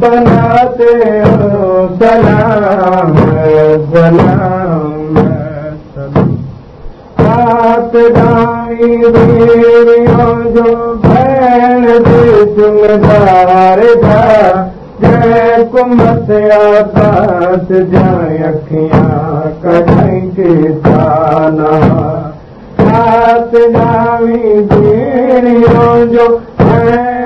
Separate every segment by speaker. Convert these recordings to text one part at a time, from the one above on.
Speaker 1: बनाते हो सलाम सलाम सात गाई देवियों जो भैन जी चुमदार था जय कुमत आकाश जाए अखियां कढ़ाई के ताना। सात गावी देवियों जो भैन जी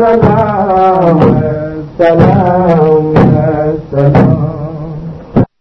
Speaker 1: सलाम सलाम सलाम